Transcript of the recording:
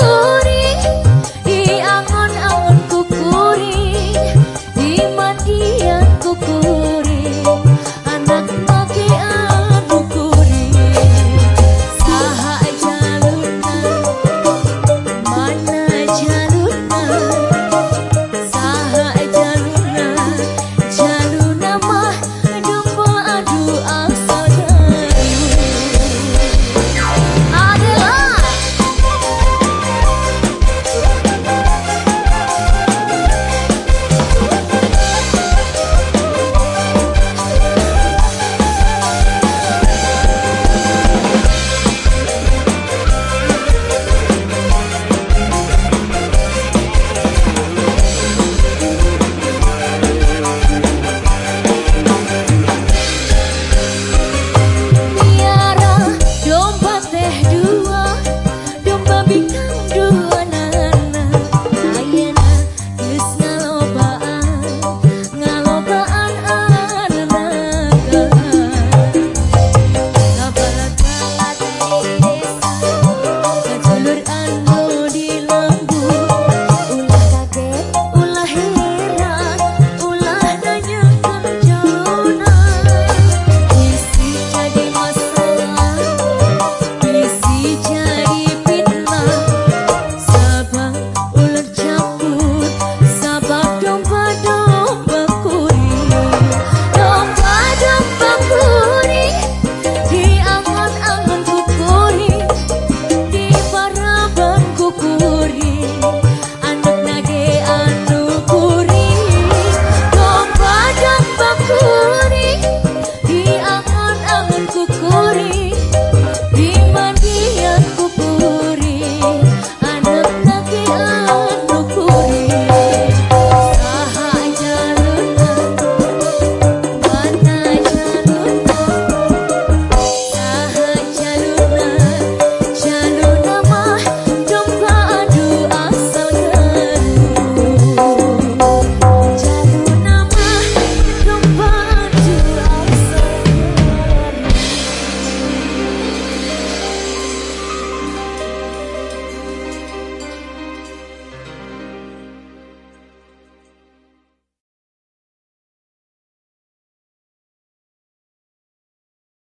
Oh